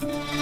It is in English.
Bye.